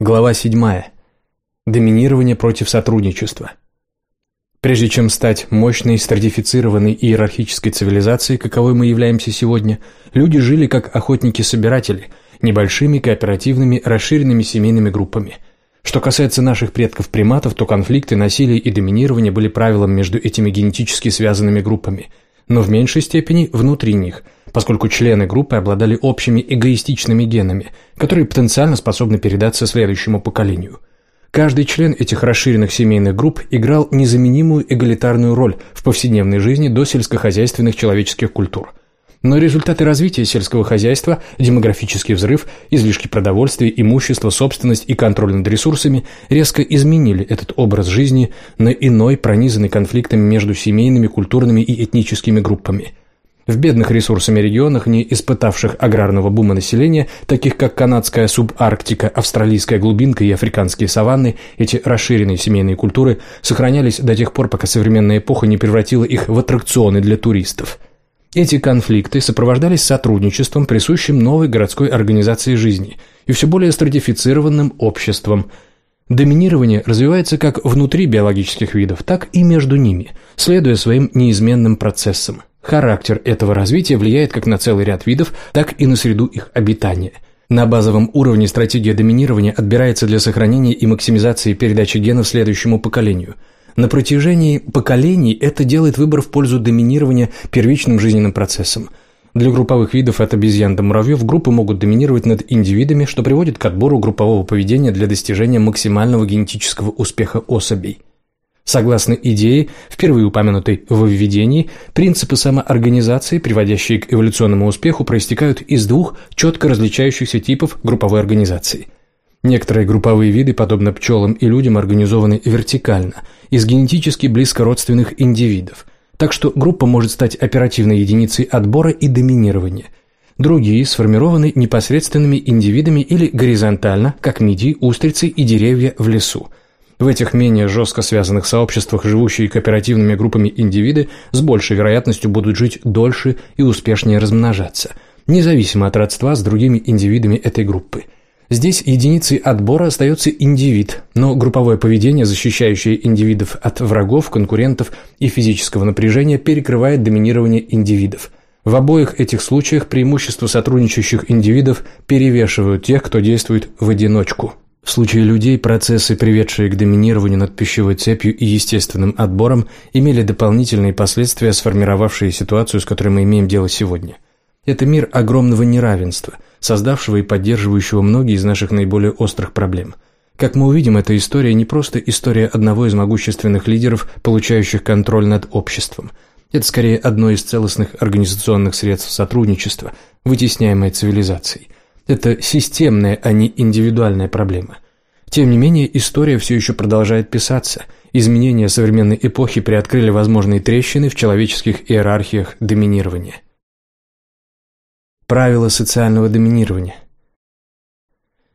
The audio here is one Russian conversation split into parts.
Глава 7. Доминирование против сотрудничества. Прежде чем стать мощной, стратифицированной иерархической цивилизацией, каковой мы являемся сегодня, люди жили как охотники-собиратели, небольшими кооперативными расширенными семейными группами. Что касается наших предков-приматов, то конфликты, насилие и доминирование были правилом между этими генетически связанными группами, но в меньшей степени внутри них – поскольку члены группы обладали общими эгоистичными генами, которые потенциально способны передаться следующему поколению. Каждый член этих расширенных семейных групп играл незаменимую эгалитарную роль в повседневной жизни до сельскохозяйственных человеческих культур. Но результаты развития сельского хозяйства, демографический взрыв, излишки продовольствия, имущество, собственность и контроль над ресурсами резко изменили этот образ жизни на иной, пронизанный конфликтами между семейными, культурными и этническими группами – в бедных ресурсами регионах, не испытавших аграрного бума населения, таких как канадская субарктика, австралийская глубинка и африканские саванны, эти расширенные семейные культуры сохранялись до тех пор, пока современная эпоха не превратила их в аттракционы для туристов. Эти конфликты сопровождались сотрудничеством, присущим новой городской организации жизни и все более стратифицированным обществом – Доминирование развивается как внутри биологических видов, так и между ними, следуя своим неизменным процессам. Характер этого развития влияет как на целый ряд видов, так и на среду их обитания. На базовом уровне стратегия доминирования отбирается для сохранения и максимизации передачи генов следующему поколению. На протяжении поколений это делает выбор в пользу доминирования первичным жизненным процессом. Для групповых видов от обезьян до муравьев группы могут доминировать над индивидами, что приводит к отбору группового поведения для достижения максимального генетического успеха особей. Согласно идее, впервые упомянутой в введении, принципы самоорганизации, приводящие к эволюционному успеху, проистекают из двух четко различающихся типов групповой организации. Некоторые групповые виды, подобно пчелам и людям, организованы вертикально, из генетически близко родственных индивидов, так что группа может стать оперативной единицей отбора и доминирования. Другие сформированы непосредственными индивидами или горизонтально, как мидии, устрицы и деревья в лесу – в этих менее жестко связанных сообществах живущие кооперативными группами индивиды с большей вероятностью будут жить дольше и успешнее размножаться, независимо от родства с другими индивидами этой группы. Здесь единицей отбора остается индивид, но групповое поведение, защищающее индивидов от врагов, конкурентов и физического напряжения, перекрывает доминирование индивидов. В обоих этих случаях преимущества сотрудничающих индивидов перевешивают тех, кто действует в одиночку. В случае людей процессы, приведшие к доминированию над пищевой цепью и естественным отбором, имели дополнительные последствия, сформировавшие ситуацию, с которой мы имеем дело сегодня. Это мир огромного неравенства, создавшего и поддерживающего многие из наших наиболее острых проблем. Как мы увидим, эта история не просто история одного из могущественных лидеров, получающих контроль над обществом. Это скорее одно из целостных организационных средств сотрудничества, вытесняемое цивилизацией. Это системная, а не индивидуальная проблема. Тем не менее, история все еще продолжает писаться. Изменения современной эпохи приоткрыли возможные трещины в человеческих иерархиях доминирования. Правила социального доминирования.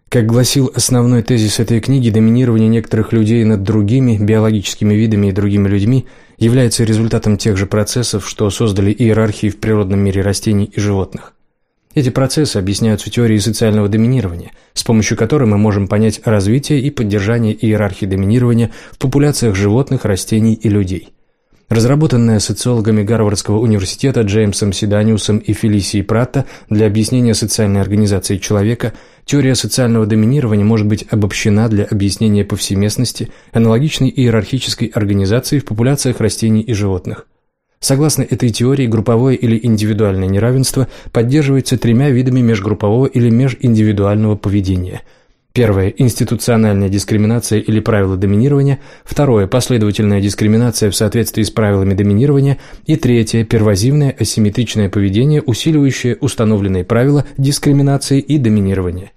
Как гласил основной тезис этой книги, доминирование некоторых людей над другими биологическими видами и другими людьми является результатом тех же процессов, что создали иерархии в природном мире растений и животных. Эти процессы объясняются теорией социального доминирования, с помощью которой мы можем понять развитие и поддержание иерархии доминирования в популяциях животных, растений и людей. Разработанная социологами Гарвардского университета Джеймсом Седаниусом и Фелисией Пратта для объяснения социальной организации человека, теория социального доминирования может быть обобщена для объяснения повсеместности аналогичной иерархической организации в популяциях растений и животных – Согласно этой теории, групповое или индивидуальное неравенство поддерживается тремя видами межгруппового или межиндивидуального поведения. Первое – институциональная дискриминация или правила доминирования. Второе – последовательная дискриминация в соответствии с правилами доминирования. И третье – первозивное асимметричное поведение, усиливающее установленные правила дискриминации и доминирования.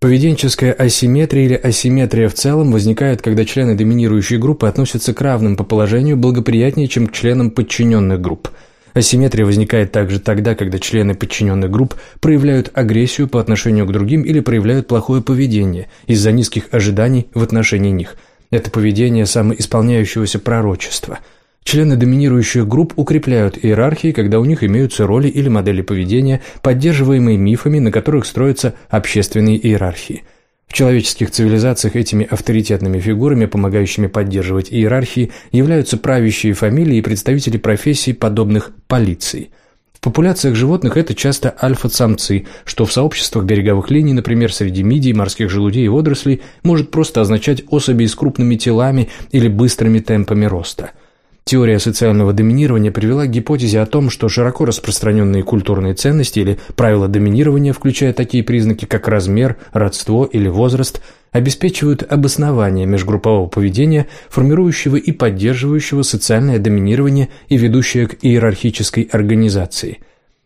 Поведенческая асимметрия или асимметрия в целом возникает, когда члены доминирующей группы относятся к равным по положению благоприятнее, чем к членам подчиненных групп. Асимметрия возникает также тогда, когда члены подчиненных групп проявляют агрессию по отношению к другим или проявляют плохое поведение из-за низких ожиданий в отношении них. Это поведение самоисполняющегося пророчества – Члены доминирующих групп укрепляют иерархии, когда у них имеются роли или модели поведения, поддерживаемые мифами, на которых строятся общественные иерархии. В человеческих цивилизациях этими авторитетными фигурами, помогающими поддерживать иерархии, являются правящие фамилии и представители профессий, подобных полиции. В популяциях животных это часто альфа-самцы, что в сообществах береговых линий, например, среди мидий, морских желудей и водорослей, может просто означать особи с крупными телами или быстрыми темпами роста – Теория социального доминирования привела к гипотезе о том, что широко распространенные культурные ценности или правила доминирования, включая такие признаки, как размер, родство или возраст, обеспечивают обоснование межгруппового поведения, формирующего и поддерживающего социальное доминирование и ведущее к иерархической организации.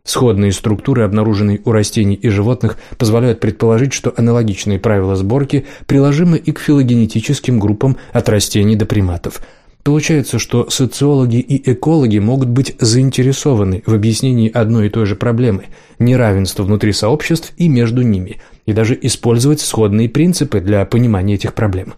Сходные структуры, обнаруженные у растений и животных, позволяют предположить, что аналогичные правила сборки приложимы и к филогенетическим группам от растений до приматов – Получается, что социологи и экологи могут быть заинтересованы в объяснении одной и той же проблемы – неравенства внутри сообществ и между ними, и даже использовать сходные принципы для понимания этих проблем.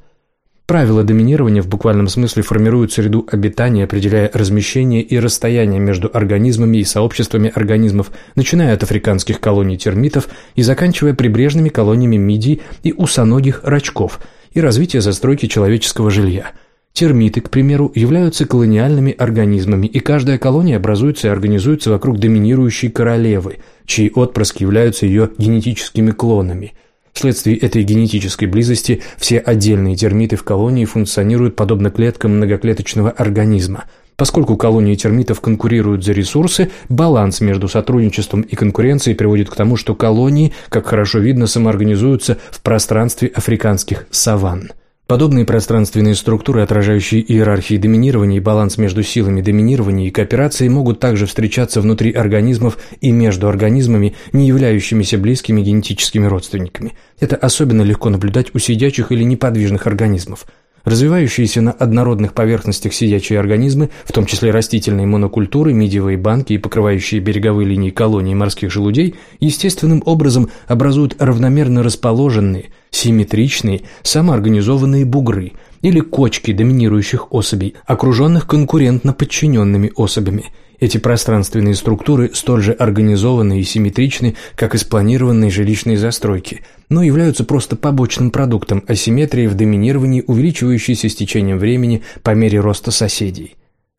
Правила доминирования в буквальном смысле формируют среду обитания, определяя размещение и расстояние между организмами и сообществами организмов, начиная от африканских колоний термитов и заканчивая прибрежными колониями мидий и усоногих рачков и развитие застройки человеческого жилья – Термиты, к примеру, являются колониальными организмами, и каждая колония образуется и организуется вокруг доминирующей королевы, чьи отпрыски являются ее генетическими клонами. Вследствие этой генетической близости все отдельные термиты в колонии функционируют подобно клеткам многоклеточного организма. Поскольку колонии термитов конкурируют за ресурсы, баланс между сотрудничеством и конкуренцией приводит к тому, что колонии, как хорошо видно, самоорганизуются в пространстве африканских саванн. Подобные пространственные структуры, отражающие иерархии доминирования и баланс между силами доминирования и кооперации, могут также встречаться внутри организмов и между организмами, не являющимися близкими генетическими родственниками. Это особенно легко наблюдать у сидячих или неподвижных организмов – Развивающиеся на однородных поверхностях сидячие организмы, в том числе растительные монокультуры, мидиевые банки и покрывающие береговые линии колоний морских желудей, естественным образом образуют равномерно расположенные, симметричные, самоорганизованные бугры или кочки доминирующих особей, окруженных конкурентно подчиненными особями – эти пространственные структуры столь же организованы и симметричны, как и спланированные жилищные застройки, но являются просто побочным продуктом асимметрии в доминировании, увеличивающейся с течением времени по мере роста соседей.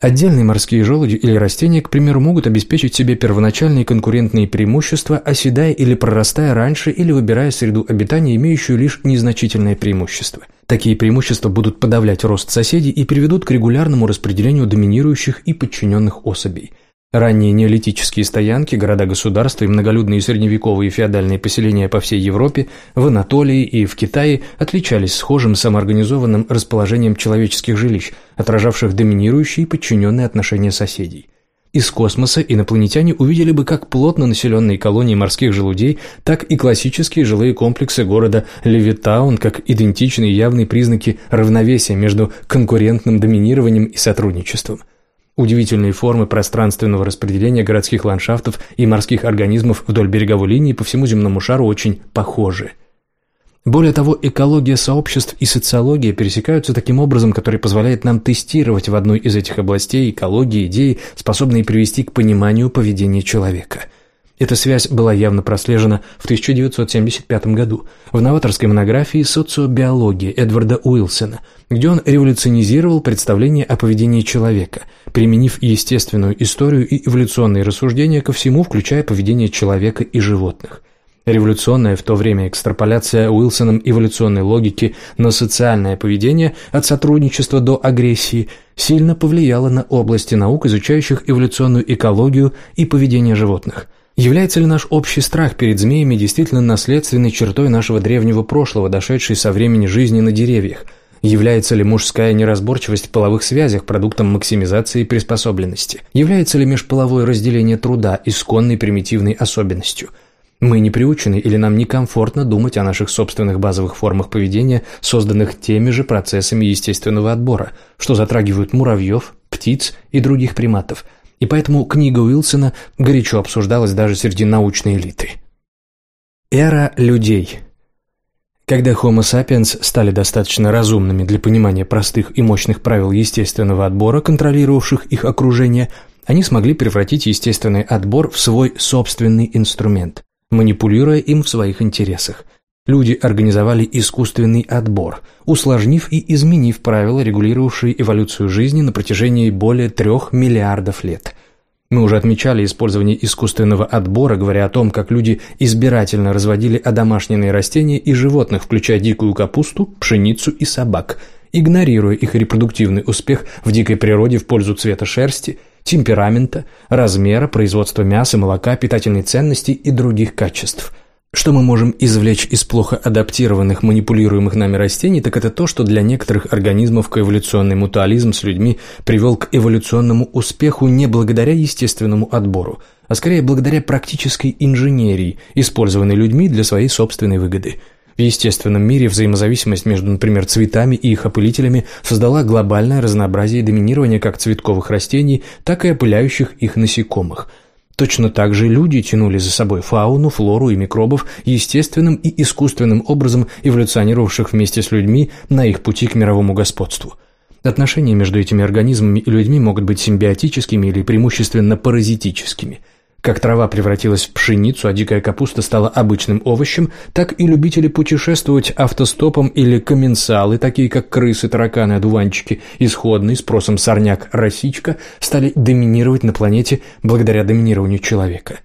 Отдельные морские желуди или растения, к примеру, могут обеспечить себе первоначальные конкурентные преимущества, оседая или прорастая раньше или выбирая среду обитания, имеющую лишь незначительное преимущество. Такие преимущества будут подавлять рост соседей и приведут к регулярному распределению доминирующих и подчиненных особей – Ранние неолитические стоянки, города-государства и многолюдные средневековые феодальные поселения по всей Европе, в Анатолии и в Китае отличались схожим самоорганизованным расположением человеческих жилищ, отражавших доминирующие и подчиненные отношения соседей. Из космоса инопланетяне увидели бы как плотно населенные колонии морских желудей, так и классические жилые комплексы города Левитаун как идентичные явные признаки равновесия между конкурентным доминированием и сотрудничеством – Удивительные формы пространственного распределения городских ландшафтов и морских организмов вдоль береговой линии по всему земному шару очень похожи. Более того, экология сообществ и социология пересекаются таким образом, который позволяет нам тестировать в одной из этих областей экологии идеи, способные привести к пониманию поведения человека – эта связь была явно прослежена в 1975 году в новаторской монографии «Социобиология» Эдварда Уилсона, где он революционизировал представление о поведении человека, применив естественную историю и эволюционные рассуждения ко всему, включая поведение человека и животных. Революционная в то время экстраполяция Уилсоном эволюционной логики на социальное поведение от сотрудничества до агрессии сильно повлияла на области наук, изучающих эволюционную экологию и поведение животных – Является ли наш общий страх перед змеями действительно наследственной чертой нашего древнего прошлого, дошедшей со времени жизни на деревьях? Является ли мужская неразборчивость в половых связях продуктом максимизации приспособленности? Является ли межполовое разделение труда исконной примитивной особенностью? Мы не приучены или нам некомфортно думать о наших собственных базовых формах поведения, созданных теми же процессами естественного отбора, что затрагивают муравьев, птиц и других приматов – и поэтому книга Уилсона горячо обсуждалась даже среди научной элиты. Эра людей Когда Homo sapiens стали достаточно разумными для понимания простых и мощных правил естественного отбора, контролировавших их окружение, они смогли превратить естественный отбор в свой собственный инструмент, манипулируя им в своих интересах. Люди организовали искусственный отбор, усложнив и изменив правила, регулировавшие эволюцию жизни на протяжении более трех миллиардов лет. Мы уже отмечали использование искусственного отбора, говоря о том, как люди избирательно разводили одомашненные растения и животных, включая дикую капусту, пшеницу и собак, игнорируя их репродуктивный успех в дикой природе в пользу цвета шерсти, темперамента, размера, производства мяса, молока, питательной ценности и других качеств – что мы можем извлечь из плохо адаптированных, манипулируемых нами растений, так это то, что для некоторых организмов коэволюционный мутуализм с людьми привел к эволюционному успеху не благодаря естественному отбору, а скорее благодаря практической инженерии, использованной людьми для своей собственной выгоды. В естественном мире взаимозависимость между, например, цветами и их опылителями создала глобальное разнообразие и доминирование как цветковых растений, так и опыляющих их насекомых – Точно так же люди тянули за собой фауну, флору и микробов, естественным и искусственным образом эволюционировавших вместе с людьми на их пути к мировому господству. Отношения между этими организмами и людьми могут быть симбиотическими или преимущественно паразитическими – как трава превратилась в пшеницу, а дикая капуста стала обычным овощем, так и любители путешествовать автостопом или комменсалы, такие как крысы, тараканы, одуванчики, исходный спросом сорняк, росичка, стали доминировать на планете благодаря доминированию человека.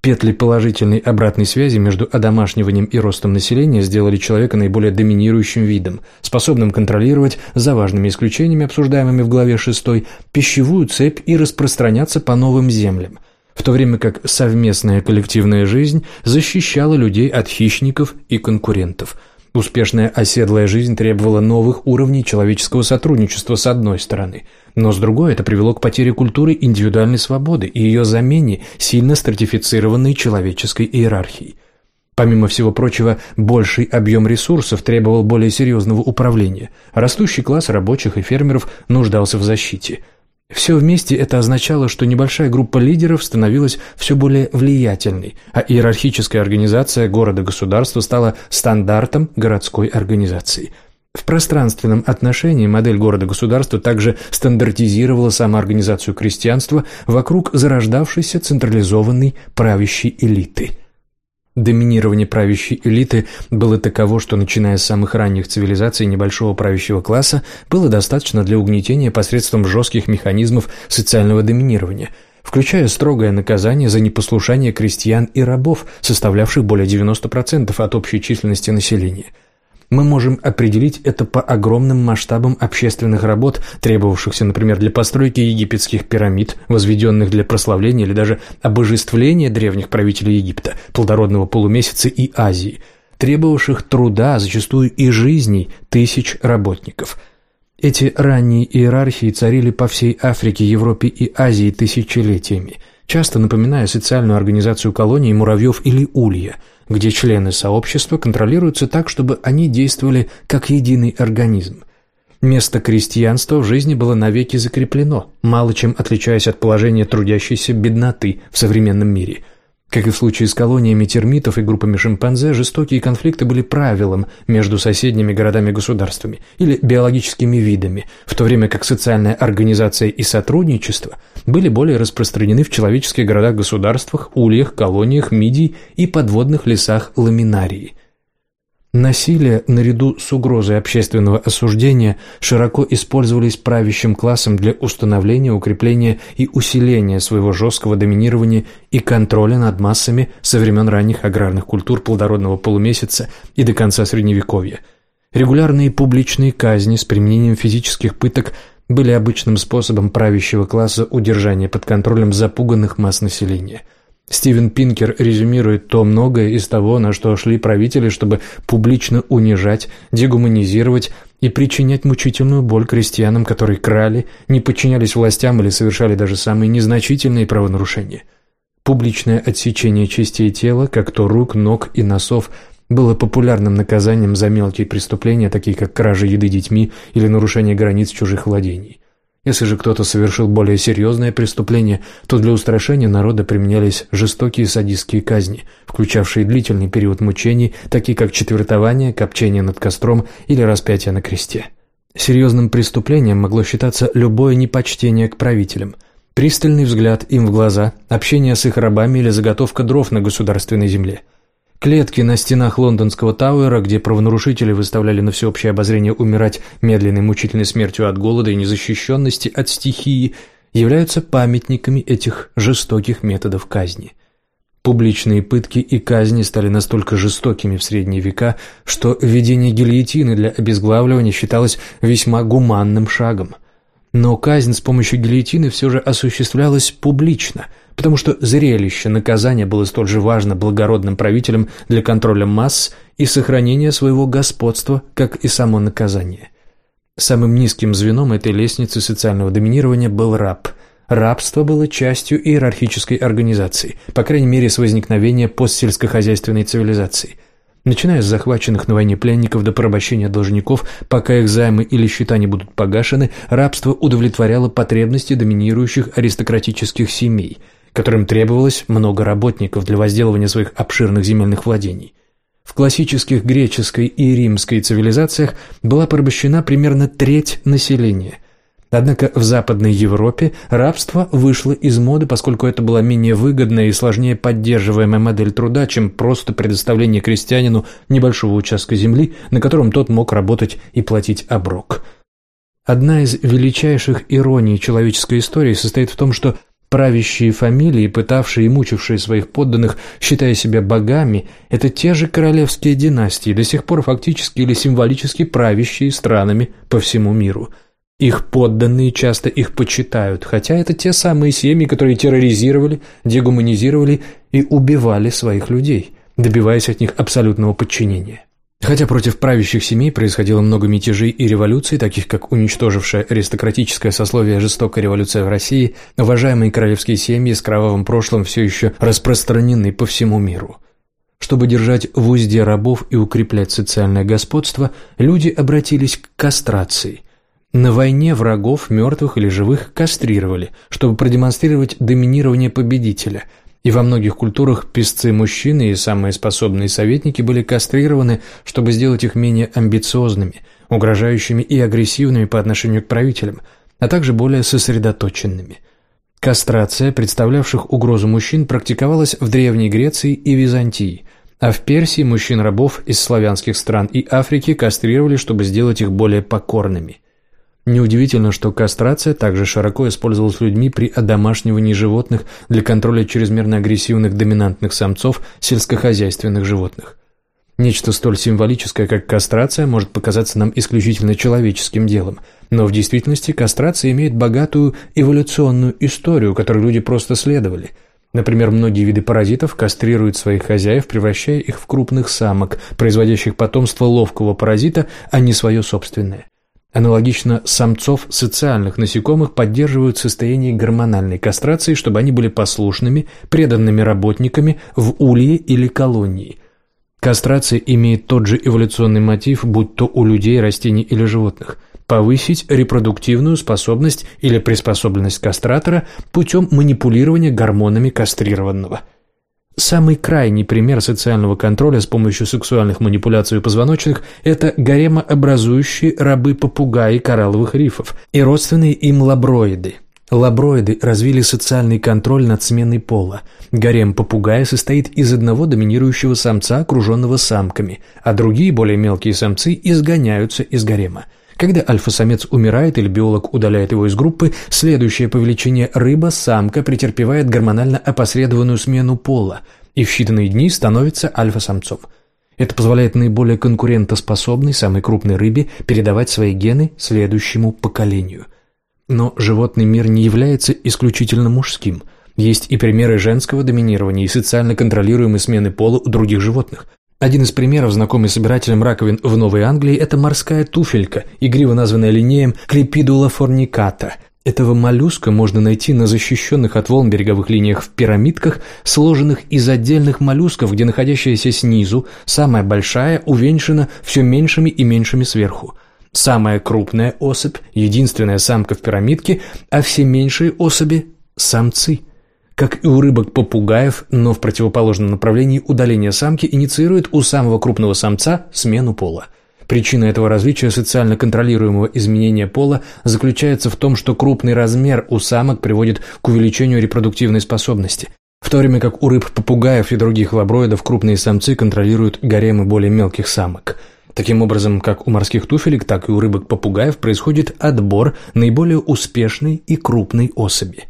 Петли положительной обратной связи между одомашниванием и ростом населения сделали человека наиболее доминирующим видом, способным контролировать, за важными исключениями, обсуждаемыми в главе 6, пищевую цепь и распространяться по новым землям – в то время как совместная коллективная жизнь защищала людей от хищников и конкурентов. Успешная оседлая жизнь требовала новых уровней человеческого сотрудничества с одной стороны, но с другой это привело к потере культуры индивидуальной свободы и ее замене сильно стратифицированной человеческой иерархией. Помимо всего прочего, больший объем ресурсов требовал более серьезного управления. Растущий класс рабочих и фермеров нуждался в защите – все вместе это означало, что небольшая группа лидеров становилась все более влиятельной, а иерархическая организация города-государства стала стандартом городской организации. В пространственном отношении модель города-государства также стандартизировала самоорганизацию крестьянства вокруг зарождавшейся централизованной правящей элиты – Доминирование правящей элиты было таково, что начиная с самых ранних цивилизаций небольшого правящего класса было достаточно для угнетения посредством жестких механизмов социального доминирования, включая строгое наказание за непослушание крестьян и рабов, составлявших более 90% от общей численности населения – мы можем определить это по огромным масштабам общественных работ, требовавшихся, например, для постройки египетских пирамид, возведенных для прославления или даже обожествления древних правителей Египта, плодородного полумесяца и Азии, требовавших труда, зачастую и жизней тысяч работников – эти ранние иерархии царили по всей Африке, Европе и Азии тысячелетиями, часто напоминая социальную организацию колоний муравьев или улья – где члены сообщества контролируются так, чтобы они действовали как единый организм. Место крестьянства в жизни было навеки закреплено, мало чем отличаясь от положения трудящейся бедноты в современном мире – как и в случае с колониями термитов и группами шимпанзе, жестокие конфликты были правилом между соседними городами-государствами или биологическими видами, в то время как социальная организация и сотрудничество были более распространены в человеческих городах-государствах, ульях, колониях, мидий и подводных лесах ламинарии – Насилие, наряду с угрозой общественного осуждения, широко использовались правящим классом для установления, укрепления и усиления своего жесткого доминирования и контроля над массами со времен ранних аграрных культур плодородного полумесяца и до конца Средневековья. Регулярные публичные казни с применением физических пыток были обычным способом правящего класса удержания под контролем запуганных масс населения – Стивен Пинкер резюмирует то многое из того, на что шли правители, чтобы публично унижать, дегуманизировать и причинять мучительную боль крестьянам, которые крали, не подчинялись властям или совершали даже самые незначительные правонарушения. Публичное отсечение частей тела, как то рук, ног и носов, было популярным наказанием за мелкие преступления, такие как кража еды детьми или нарушение границ чужих владений. Если же кто-то совершил более серьезное преступление, то для устрашения народа применялись жестокие садистские казни, включавшие длительный период мучений, такие как четвертование, копчение над костром или распятие на кресте. Серьезным преступлением могло считаться любое непочтение к правителям, пристальный взгляд им в глаза, общение с их рабами или заготовка дров на государственной земле – Клетки на стенах лондонского Тауэра, где правонарушители выставляли на всеобщее обозрение умирать медленной мучительной смертью от голода и незащищенности от стихии, являются памятниками этих жестоких методов казни. Публичные пытки и казни стали настолько жестокими в средние века, что введение гильотины для обезглавливания считалось весьма гуманным шагом. Но казнь с помощью гильотины все же осуществлялась публично – потому что зрелище наказания было столь же важно благородным правителям для контроля масс и сохранения своего господства, как и само наказание. Самым низким звеном этой лестницы социального доминирования был раб. Рабство было частью иерархической организации, по крайней мере с возникновения постсельскохозяйственной цивилизации. Начиная с захваченных на войне пленников до порабощения должников, пока их займы или счета не будут погашены, рабство удовлетворяло потребности доминирующих аристократических семей – которым требовалось много работников для возделывания своих обширных земельных владений. В классических греческой и римской цивилизациях была порабощена примерно треть населения. Однако в Западной Европе рабство вышло из моды, поскольку это была менее выгодная и сложнее поддерживаемая модель труда, чем просто предоставление крестьянину небольшого участка земли, на котором тот мог работать и платить оброк. Одна из величайших ироний человеческой истории состоит в том, что Правящие фамилии, пытавшие и мучившие своих подданных, считая себя богами, это те же королевские династии, до сих пор фактически или символически правящие странами по всему миру. Их подданные часто их почитают, хотя это те самые семьи, которые терроризировали, дегуманизировали и убивали своих людей, добиваясь от них абсолютного подчинения. Хотя против правящих семей происходило много мятежей и революций, таких как уничтожившая аристократическое сословие жестокая революция в России, уважаемые королевские семьи с кровавым прошлым все еще распространены по всему миру. Чтобы держать в узде рабов и укреплять социальное господство, люди обратились к кастрации. На войне врагов, мертвых или живых, кастрировали, чтобы продемонстрировать доминирование победителя – и во многих культурах песцы-мужчины и самые способные советники были кастрированы, чтобы сделать их менее амбициозными, угрожающими и агрессивными по отношению к правителям, а также более сосредоточенными. Кастрация, представлявших угрозу мужчин, практиковалась в Древней Греции и Византии, а в Персии мужчин-рабов из славянских стран и Африки кастрировали, чтобы сделать их более покорными. Неудивительно, что кастрация также широко использовалась людьми при одомашнивании животных для контроля чрезмерно агрессивных доминантных самцов сельскохозяйственных животных. Нечто столь символическое, как кастрация, может показаться нам исключительно человеческим делом, но в действительности кастрация имеет богатую эволюционную историю, которой люди просто следовали. Например, многие виды паразитов кастрируют своих хозяев, превращая их в крупных самок, производящих потомство ловкого паразита, а не свое собственное. Аналогично самцов социальных насекомых поддерживают состояние гормональной кастрации, чтобы они были послушными, преданными работниками в улье или колонии. Кастрация имеет тот же эволюционный мотив, будь то у людей, растений или животных – повысить репродуктивную способность или приспособленность кастратора путем манипулирования гормонами кастрированного – Самый крайний пример социального контроля с помощью сексуальных манипуляций позвоночных – это гаремообразующие рабы-попугаи коралловых рифов и родственные им лаброиды. Лаброиды развили социальный контроль над сменой пола. Гарем попугая состоит из одного доминирующего самца, окруженного самками, а другие, более мелкие самцы, изгоняются из гарема. Когда альфа-самец умирает или биолог удаляет его из группы, следующая по величине рыба-самка претерпевает гормонально опосредованную смену пола и в считанные дни становится альфа-самцом. Это позволяет наиболее конкурентоспособной, самой крупной рыбе передавать свои гены следующему поколению. Но животный мир не является исключительно мужским. Есть и примеры женского доминирования и социально контролируемой смены пола у других животных. Один из примеров, знакомый собирателям раковин в Новой Англии, это морская туфелька, игриво названная линеем Клепидула форниката. Этого моллюска можно найти на защищенных от волн береговых линиях в пирамидках, сложенных из отдельных моллюсков, где находящаяся снизу, самая большая, увенчана все меньшими и меньшими сверху. Самая крупная особь, единственная самка в пирамидке, а все меньшие особи – самцы – как и у рыбок-попугаев, но в противоположном направлении удаление самки инициирует у самого крупного самца смену пола. Причина этого различия социально контролируемого изменения пола заключается в том, что крупный размер у самок приводит к увеличению репродуктивной способности. В то время как у рыб-попугаев и других лаброидов крупные самцы контролируют гаремы более мелких самок. Таким образом, как у морских туфелек, так и у рыбок-попугаев происходит отбор наиболее успешной и крупной особи.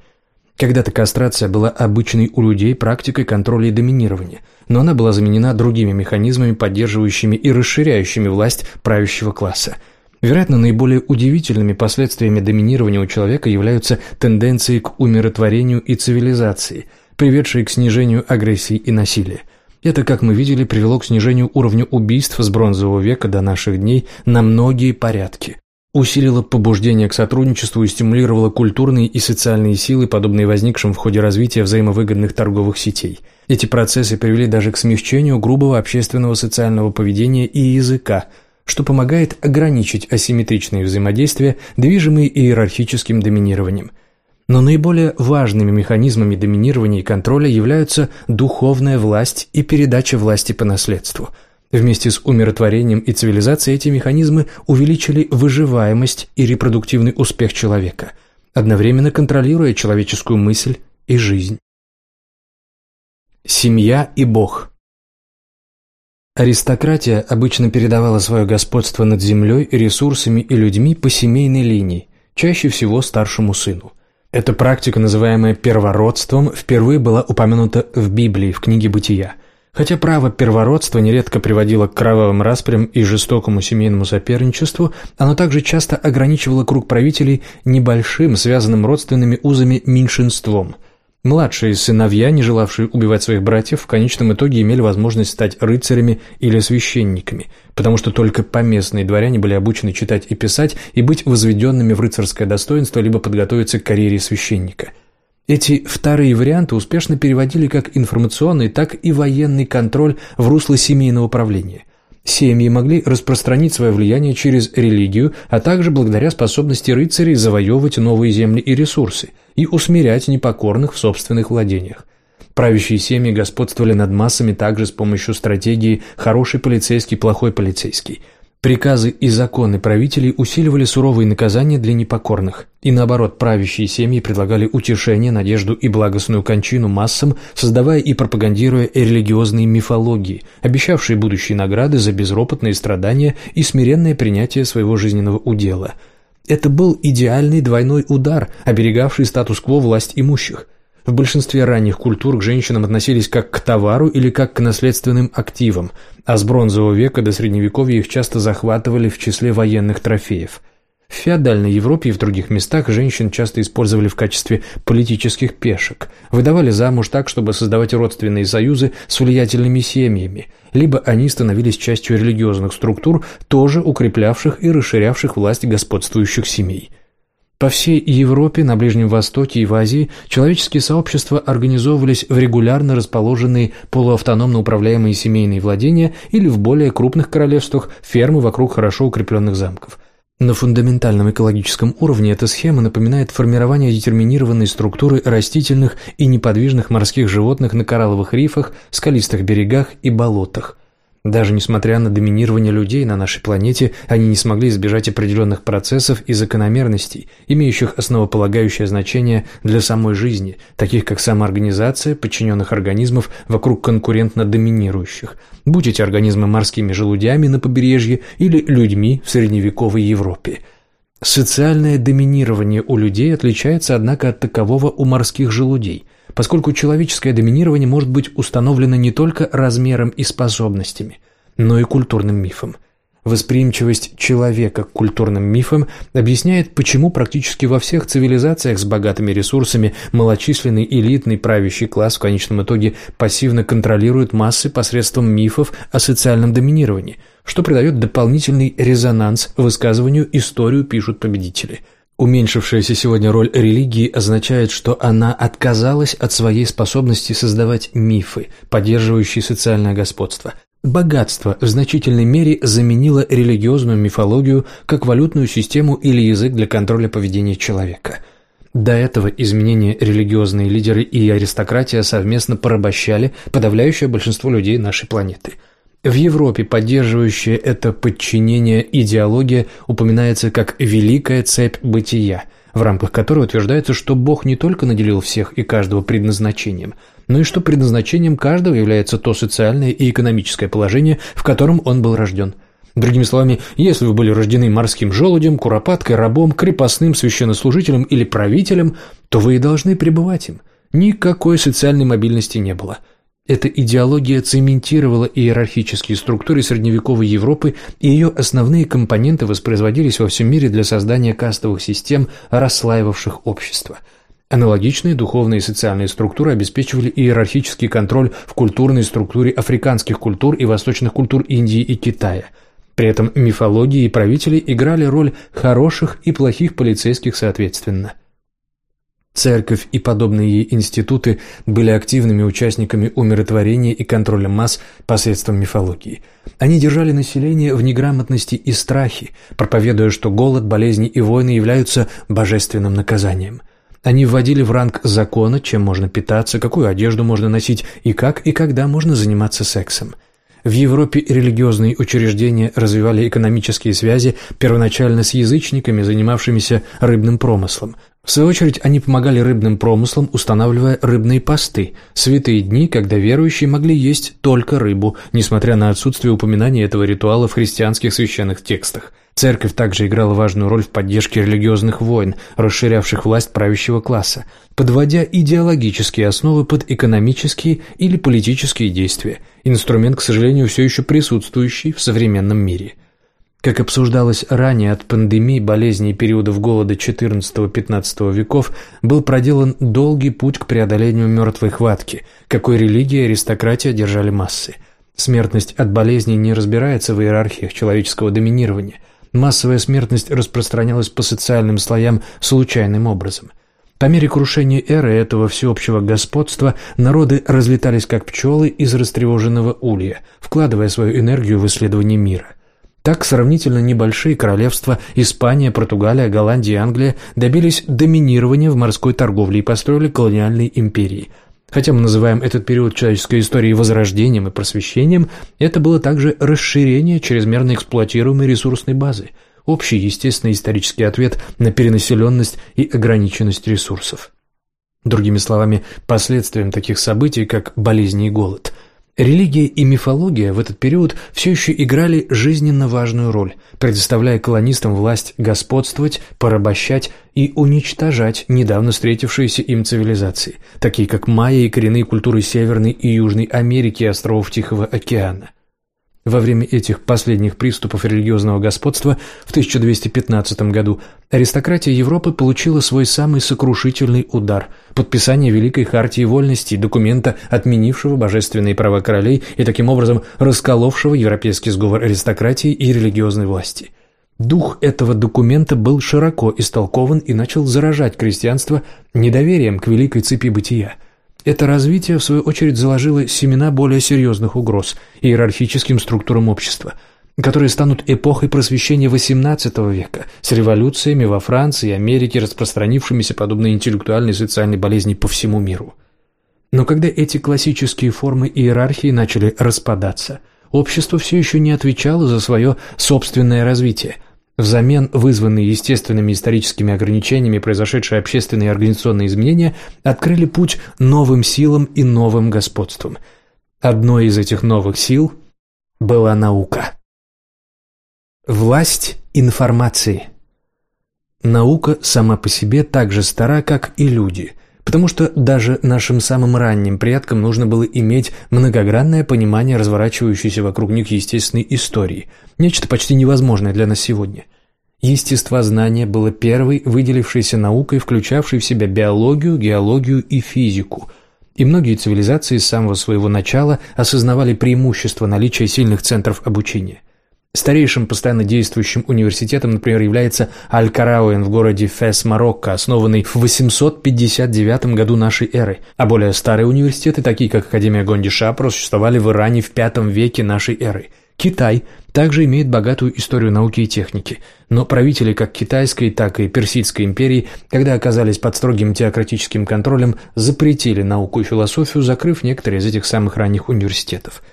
Когда-то кастрация была обычной у людей практикой контроля и доминирования, но она была заменена другими механизмами, поддерживающими и расширяющими власть правящего класса. Вероятно, наиболее удивительными последствиями доминирования у человека являются тенденции к умиротворению и цивилизации, приведшие к снижению агрессии и насилия. Это, как мы видели, привело к снижению уровня убийств с бронзового века до наших дней на многие порядки усилила побуждение к сотрудничеству и стимулировала культурные и социальные силы, подобные возникшим в ходе развития взаимовыгодных торговых сетей. Эти процессы привели даже к смягчению грубого общественного социального поведения и языка, что помогает ограничить асимметричные взаимодействия, движимые иерархическим доминированием. Но наиболее важными механизмами доминирования и контроля являются духовная власть и передача власти по наследству – Вместе с умиротворением и цивилизацией эти механизмы увеличили выживаемость и репродуктивный успех человека, одновременно контролируя человеческую мысль и жизнь. Семья и Бог Аристократия обычно передавала свое господство над землей, ресурсами и людьми по семейной линии, чаще всего старшему сыну. Эта практика, называемая первородством, впервые была упомянута в Библии, в книге «Бытия», Хотя право первородства нередко приводило к кровавым распрям и жестокому семейному соперничеству, оно также часто ограничивало круг правителей небольшим, связанным родственными узами меньшинством. Младшие сыновья, не желавшие убивать своих братьев, в конечном итоге имели возможность стать рыцарями или священниками, потому что только поместные дворяне были обучены читать и писать и быть возведенными в рыцарское достоинство либо подготовиться к карьере священника – эти вторые варианты успешно переводили как информационный, так и военный контроль в русло семейного управления. Семьи могли распространить свое влияние через религию, а также благодаря способности рыцарей завоевывать новые земли и ресурсы и усмирять непокорных в собственных владениях. Правящие семьи господствовали над массами также с помощью стратегии «хороший полицейский, плохой полицейский», Приказы и законы правителей усиливали суровые наказания для непокорных, и наоборот, правящие семьи предлагали утешение, надежду и благостную кончину массам, создавая и пропагандируя религиозные мифологии, обещавшие будущие награды за безропотные страдания и смиренное принятие своего жизненного удела. Это был идеальный двойной удар, оберегавший статус-кво власть имущих. В большинстве ранних культур к женщинам относились как к товару или как к наследственным активам, а с бронзового века до средневековья их часто захватывали в числе военных трофеев. В феодальной Европе и в других местах женщин часто использовали в качестве политических пешек, выдавали замуж так, чтобы создавать родственные союзы с влиятельными семьями, либо они становились частью религиозных структур, тоже укреплявших и расширявших власть господствующих семей – по всей Европе, на Ближнем Востоке и в Азии человеческие сообщества организовывались в регулярно расположенные полуавтономно управляемые семейные владения или в более крупных королевствах фермы вокруг хорошо укрепленных замков. На фундаментальном экологическом уровне эта схема напоминает формирование детерминированной структуры растительных и неподвижных морских животных на коралловых рифах, скалистых берегах и болотах. Даже несмотря на доминирование людей на нашей планете, они не смогли избежать определенных процессов и закономерностей, имеющих основополагающее значение для самой жизни, таких как самоорганизация подчиненных организмов вокруг конкурентно доминирующих, будь эти организмы морскими желудями на побережье или людьми в средневековой Европе. Социальное доминирование у людей отличается, однако, от такового у морских желудей – поскольку человеческое доминирование может быть установлено не только размером и способностями, но и культурным мифом. Восприимчивость человека к культурным мифам объясняет, почему практически во всех цивилизациях с богатыми ресурсами малочисленный элитный правящий класс в конечном итоге пассивно контролирует массы посредством мифов о социальном доминировании, что придает дополнительный резонанс высказыванию «историю пишут победители». Уменьшившаяся сегодня роль религии означает, что она отказалась от своей способности создавать мифы, поддерживающие социальное господство. Богатство в значительной мере заменило религиозную мифологию как валютную систему или язык для контроля поведения человека. До этого изменения религиозные лидеры и аристократия совместно порабощали подавляющее большинство людей нашей планеты – в Европе поддерживающая это подчинение идеология упоминается как «великая цепь бытия», в рамках которой утверждается, что Бог не только наделил всех и каждого предназначением, но и что предназначением каждого является то социальное и экономическое положение, в котором он был рожден. Другими словами, если вы были рождены морским желудем, куропаткой, рабом, крепостным, священнослужителем или правителем, то вы и должны пребывать им. Никакой социальной мобильности не было – эта идеология цементировала иерархические структуры средневековой Европы, и ее основные компоненты воспроизводились во всем мире для создания кастовых систем, расслаивавших общество. Аналогичные духовные и социальные структуры обеспечивали иерархический контроль в культурной структуре африканских культур и восточных культур Индии и Китая. При этом мифологии и правители играли роль хороших и плохих полицейских соответственно. Церковь и подобные ей институты были активными участниками умиротворения и контроля масс посредством мифологии. Они держали население в неграмотности и страхе, проповедуя, что голод, болезни и войны являются божественным наказанием. Они вводили в ранг закона, чем можно питаться, какую одежду можно носить и как и когда можно заниматься сексом. В Европе религиозные учреждения развивали экономические связи первоначально с язычниками, занимавшимися рыбным промыслом, в свою очередь, они помогали рыбным промыслам, устанавливая рыбные посты, святые дни, когда верующие могли есть только рыбу, несмотря на отсутствие упоминания этого ритуала в христианских священных текстах. Церковь также играла важную роль в поддержке религиозных войн, расширявших власть правящего класса, подводя идеологические основы под экономические или политические действия, инструмент, к сожалению, все еще присутствующий в современном мире – как обсуждалось ранее, от пандемии, болезней и периодов голода XIV-XV веков был проделан долгий путь к преодолению мертвой хватки, какой религия и аристократия держали массы. Смертность от болезней не разбирается в иерархиях человеческого доминирования. Массовая смертность распространялась по социальным слоям случайным образом. По мере крушения эры этого всеобщего господства народы разлетались как пчелы из растревоженного улья, вкладывая свою энергию в исследование мира – так сравнительно небольшие королевства Испания, Португалия, Голландия и Англия добились доминирования в морской торговле и построили колониальные империи. Хотя мы называем этот период человеческой истории возрождением и просвещением, это было также расширение чрезмерно эксплуатируемой ресурсной базы, общий естественный исторический ответ на перенаселенность и ограниченность ресурсов. Другими словами, последствием таких событий, как болезни и голод – Религия и мифология в этот период все еще играли жизненно важную роль, предоставляя колонистам власть господствовать, порабощать и уничтожать недавно встретившиеся им цивилизации, такие как майя и коренные культуры Северной и Южной Америки и островов Тихого океана – во время этих последних приступов религиозного господства в 1215 году аристократия Европы получила свой самый сокрушительный удар – подписание Великой Хартии Вольностей, документа, отменившего божественные права королей и таким образом расколовшего европейский сговор аристократии и религиозной власти. Дух этого документа был широко истолкован и начал заражать крестьянство недоверием к великой цепи бытия – это развитие, в свою очередь, заложило семена более серьезных угроз иерархическим структурам общества, которые станут эпохой просвещения XVIII века с революциями во Франции и Америке, распространившимися подобно интеллектуальной и социальной болезни по всему миру. Но когда эти классические формы иерархии начали распадаться, общество все еще не отвечало за свое собственное развитие – Взамен вызванные естественными историческими ограничениями произошедшие общественные и организационные изменения открыли путь новым силам и новым господствам. Одной из этих новых сил была наука. Власть информации. Наука сама по себе так же стара, как и люди – потому что даже нашим самым ранним предкам нужно было иметь многогранное понимание разворачивающейся вокруг них естественной истории, нечто почти невозможное для нас сегодня. Естествознание было первой выделившейся наукой, включавшей в себя биологию, геологию и физику – и многие цивилизации с самого своего начала осознавали преимущество наличия сильных центров обучения – Старейшим постоянно действующим университетом, например, является Аль-Карауэн в городе Фес, Марокко, основанный в 859 году нашей эры, а более старые университеты, такие как Академия Гондиша, просуществовали в Иране в V веке нашей эры. Китай также имеет богатую историю науки и техники, но правители как китайской, так и персидской империи, когда оказались под строгим теократическим контролем, запретили науку и философию, закрыв некоторые из этих самых ранних университетов –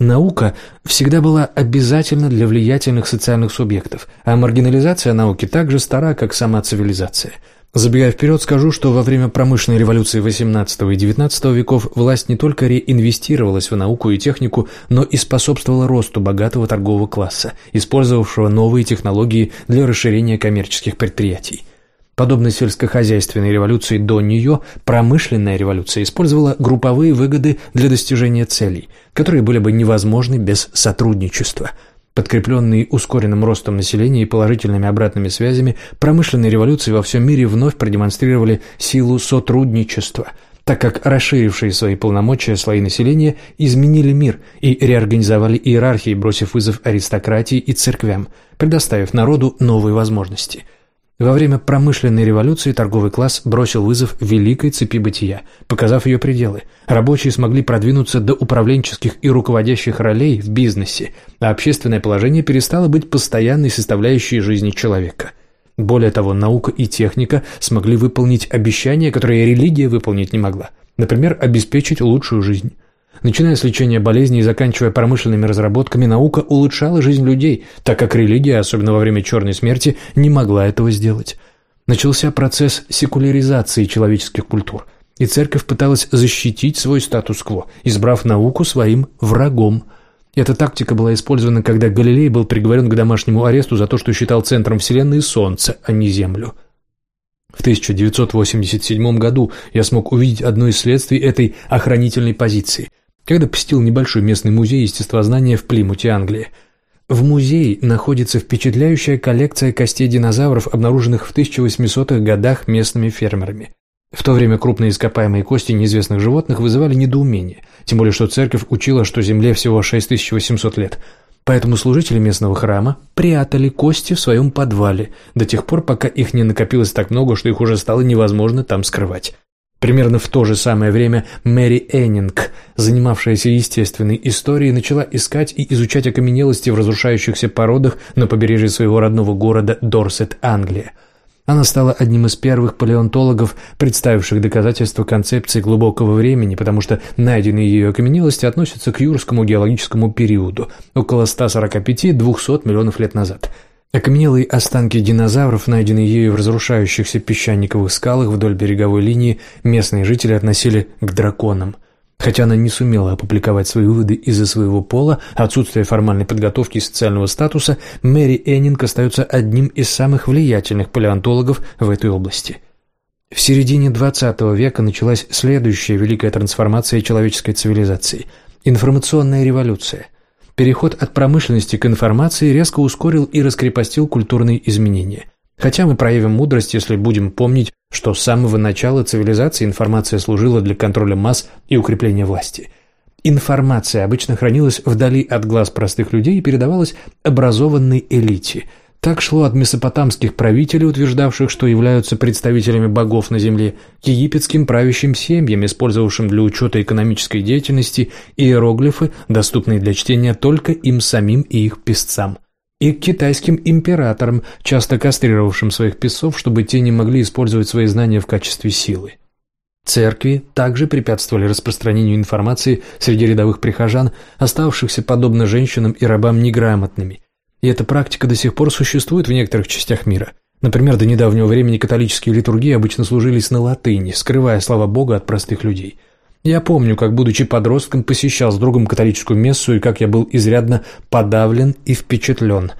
Наука всегда была обязательна для влиятельных социальных субъектов, а маргинализация науки так же стара, как сама цивилизация. Забегая вперед, скажу, что во время промышленной революции XVIII и XIX веков власть не только реинвестировалась в науку и технику, но и способствовала росту богатого торгового класса, использовавшего новые технологии для расширения коммерческих предприятий. Подобно сельскохозяйственной революции до нее, промышленная революция использовала групповые выгоды для достижения целей, которые были бы невозможны без сотрудничества. Подкрепленные ускоренным ростом населения и положительными обратными связями, промышленные революции во всем мире вновь продемонстрировали силу сотрудничества – так как расширившие свои полномочия слои населения изменили мир и реорганизовали иерархии, бросив вызов аристократии и церквям, предоставив народу новые возможности – во время промышленной революции торговый класс бросил вызов великой цепи бытия, показав ее пределы. Рабочие смогли продвинуться до управленческих и руководящих ролей в бизнесе, а общественное положение перестало быть постоянной составляющей жизни человека. Более того, наука и техника смогли выполнить обещания, которые религия выполнить не могла. Например, обеспечить лучшую жизнь. Начиная с лечения болезней и заканчивая промышленными разработками, наука улучшала жизнь людей, так как религия, особенно во время Черной смерти, не могла этого сделать. Начался процесс секуляризации человеческих культур, и церковь пыталась защитить свой статус-кво, избрав науку своим врагом. Эта тактика была использована, когда Галилей был приговорен к домашнему аресту за то, что считал центром Вселенной Солнце, а не Землю. В 1987 году я смог увидеть одно из следствий этой охранительной позиции – когда посетил небольшой местный музей естествознания в Плимуте, Англии. В музее находится впечатляющая коллекция костей динозавров, обнаруженных в 1800-х годах местными фермерами. В то время крупные ископаемые кости неизвестных животных вызывали недоумение, тем более что церковь учила, что Земле всего 6800 лет. Поэтому служители местного храма прятали кости в своем подвале до тех пор, пока их не накопилось так много, что их уже стало невозможно там скрывать. Примерно в то же самое время Мэри Эннинг, занимавшаяся естественной историей, начала искать и изучать окаменелости в разрушающихся породах на побережье своего родного города Дорсет, Англия. Она стала одним из первых палеонтологов, представивших доказательства концепции глубокого времени, потому что найденные ее окаменелости относятся к юрскому геологическому периоду, около 145-200 миллионов лет назад – Окаменелые останки динозавров, найденные ею в разрушающихся песчаниковых скалах вдоль береговой линии, местные жители относили к драконам. Хотя она не сумела опубликовать свои выводы из-за своего пола, отсутствия формальной подготовки и социального статуса, Мэри Эннинг остается одним из самых влиятельных палеонтологов в этой области. В середине XX века началась следующая великая трансформация человеческой цивилизации – информационная революция – Переход от промышленности к информации резко ускорил и раскрепостил культурные изменения. Хотя мы проявим мудрость, если будем помнить, что с самого начала цивилизации информация служила для контроля масс и укрепления власти. Информация обычно хранилась вдали от глаз простых людей и передавалась образованной элите – так шло от месопотамских правителей, утверждавших, что являются представителями богов на земле, к египетским правящим семьям, использовавшим для учета экономической деятельности иероглифы, доступные для чтения только им самим и их писцам, и к китайским императорам, часто кастрировавшим своих писцов, чтобы те не могли использовать свои знания в качестве силы. Церкви также препятствовали распространению информации среди рядовых прихожан, оставшихся подобно женщинам и рабам неграмотными – и эта практика до сих пор существует в некоторых частях мира. Например, до недавнего времени католические литургии обычно служились на латыни, скрывая слова Бога от простых людей. Я помню, как, будучи подростком, посещал с другом католическую мессу и как я был изрядно подавлен и впечатлен.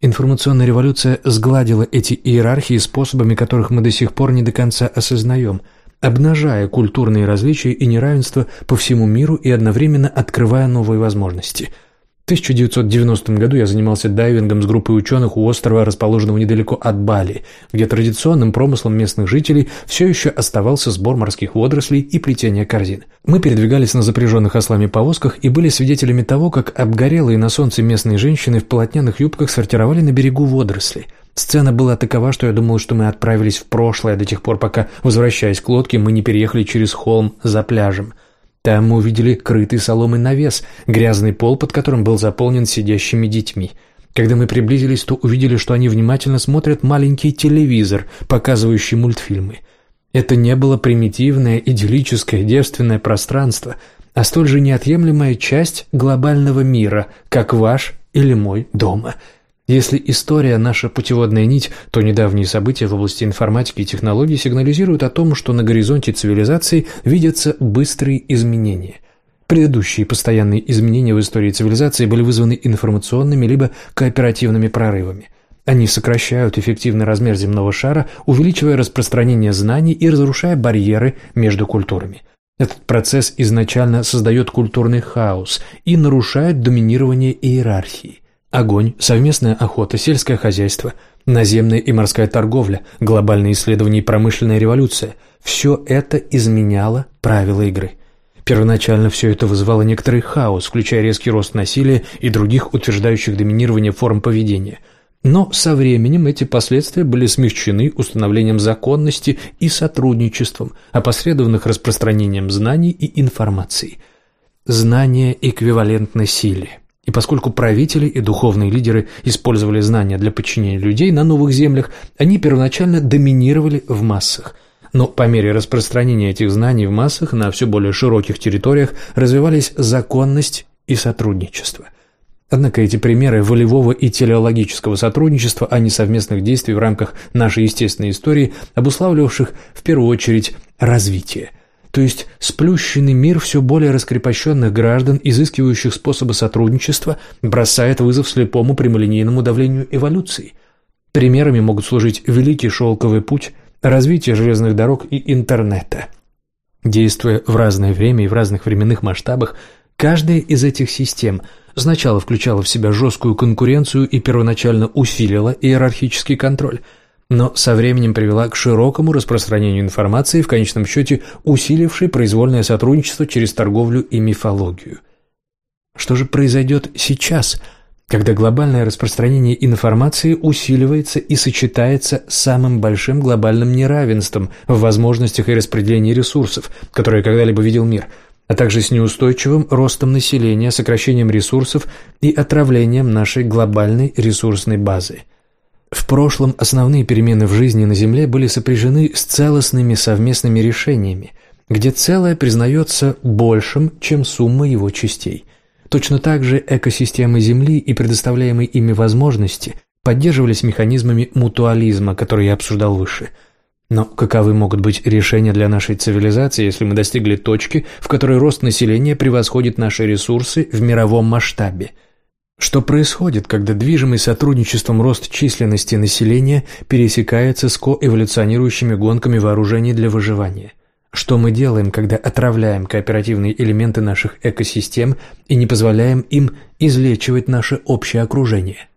Информационная революция сгладила эти иерархии способами, которых мы до сих пор не до конца осознаем, обнажая культурные различия и неравенство по всему миру и одновременно открывая новые возможности – 1990 году я занимался дайвингом с группой ученых у острова, расположенного недалеко от Бали, где традиционным промыслом местных жителей все еще оставался сбор морских водорослей и плетение корзин. Мы передвигались на запряженных ослами повозках и были свидетелями того, как обгорелые на солнце местные женщины в полотняных юбках сортировали на берегу водоросли. Сцена была такова, что я думал, что мы отправились в прошлое до тех пор, пока, возвращаясь к лодке, мы не переехали через холм за пляжем – там мы увидели крытый соломой навес, грязный пол, под которым был заполнен сидящими детьми. Когда мы приблизились, то увидели, что они внимательно смотрят маленький телевизор, показывающий мультфильмы. Это не было примитивное, идиллическое, девственное пространство. а столь же неотъемлемая часть глобального мира, как ваш или мой дома. Если история – наша путеводная нить, то недавние события в области информатики и технологий сигнализируют о том, что на горизонте цивилизации видятся быстрые изменения. Предыдущие постоянные изменения в истории цивилизации были вызваны информационными либо кооперативными прорывами. Они сокращают эффективный размер земного шара, увеличивая распространение знаний и разрушая барьеры между культурами – этот процесс изначально создает культурный хаос и нарушает доминирование иерархии. Огонь, совместная охота, сельское хозяйство, наземная и морская торговля, глобальные исследования и промышленная революция – все это изменяло правила игры. Первоначально все это вызывало некоторый хаос, включая резкий рост насилия и других утверждающих доминирование форм поведения – но со временем эти последствия были смягчены установлением законности и сотрудничеством, опосредованных распространением знаний и информации. Знания эквивалентны силе. И поскольку правители и духовные лидеры использовали знания для подчинения людей на новых землях, они первоначально доминировали в массах. Но по мере распространения этих знаний в массах на все более широких территориях развивались законность и сотрудничество – Однако эти примеры волевого и телеологического сотрудничества, а не совместных действий в рамках нашей естественной истории, обуславливавших в первую очередь развитие. То есть сплющенный мир все более раскрепощенных граждан, изыскивающих способы сотрудничества, бросает вызов слепому прямолинейному давлению эволюции. Примерами могут служить Великий Шелковый путь, развитие железных дорог и интернета. Действуя в разное время и в разных временных масштабах, каждая из этих систем – сначала включала в себя жесткую конкуренцию и первоначально усилила иерархический контроль, но со временем привела к широкому распространению информации, в конечном счете усилившей произвольное сотрудничество через торговлю и мифологию. Что же произойдет сейчас, когда глобальное распространение информации усиливается и сочетается с самым большим глобальным неравенством в возможностях и распределении ресурсов, которые когда-либо видел мир – а также с неустойчивым ростом населения, сокращением ресурсов и отравлением нашей глобальной ресурсной базы. В прошлом основные перемены в жизни на Земле были сопряжены с целостными совместными решениями, где целое признается большим, чем сумма его частей. Точно так же экосистемы Земли и предоставляемые ими возможности поддерживались механизмами мутуализма, который я обсуждал выше – но каковы могут быть решения для нашей цивилизации, если мы достигли точки, в которой рост населения превосходит наши ресурсы в мировом масштабе? Что происходит, когда движимый сотрудничеством рост численности населения пересекается с коэволюционирующими гонками вооружений для выживания? Что мы делаем, когда отравляем кооперативные элементы наших экосистем и не позволяем им излечивать наше общее окружение?